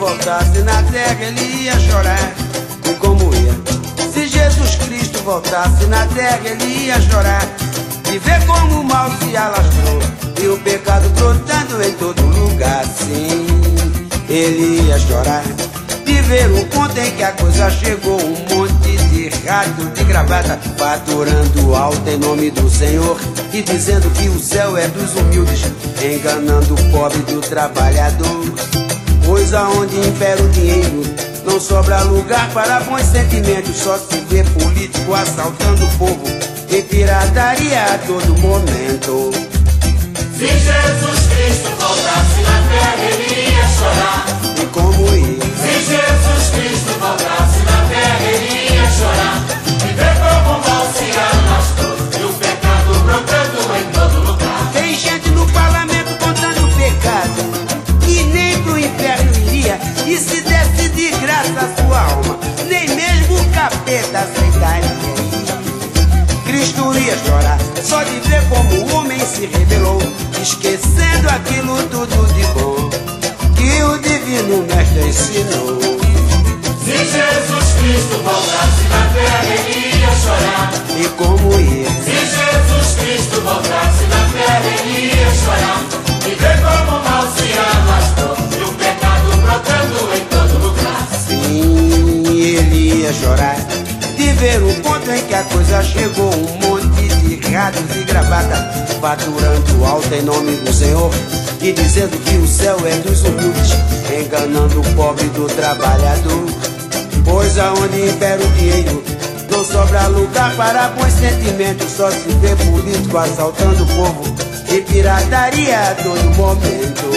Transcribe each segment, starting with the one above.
voltasse na terra, ele ia chorar. E como ia? Se Jesus Cristo voltasse na terra, ele ia chorar. E ver como o mal se alastrou e o pecado brotando em todo lugar. Sim, ele ia chorar. De ver o ponto em que a coisa chegou, um monte de rato de gravata faturando alto em nome do Senhor e dizendo que o céu é dos humildes, enganando o pobre do trabalhador. Pois aonde impera o dinheiro, não sobra lugar para bons sentimentos, só se vê político assaltando o povo e pirataria a todo momento. Se Jesus Cristo voltasse na terra, ele ia chorar. Capeta aceitaria. Cristo ia chorar só de ver como o homem se rebelou, esquecendo aquilo tudo de bom que o divino mestre ensinou. Se Jesus Cristo voltasse na terra, ele ia chorar. E como ia? Se Jesus Cristo voltasse ver o ponto em que a coisa chegou. Um monte de ratos e gravata faturando alto em nome do Senhor e dizendo que o céu é dos humildes, enganando o pobre do trabalhador. Pois aonde impera o dinheiro, não sobra lugar para bons sentimentos, só se vê político assaltando o povo e pirataria a todo momento.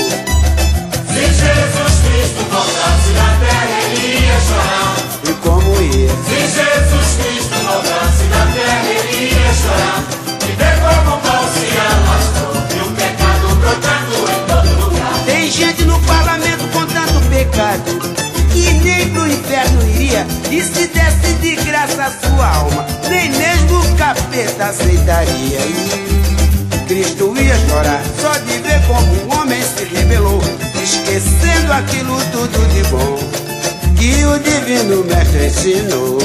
Se Jesus Cristo voltasse na terra, E se desse de graça a sua alma, nem mesmo o capeta aceitaria. E Cristo ia chorar só de ver como o homem se rebelou, esquecendo aquilo tudo de bom que o divino mestre ensinou.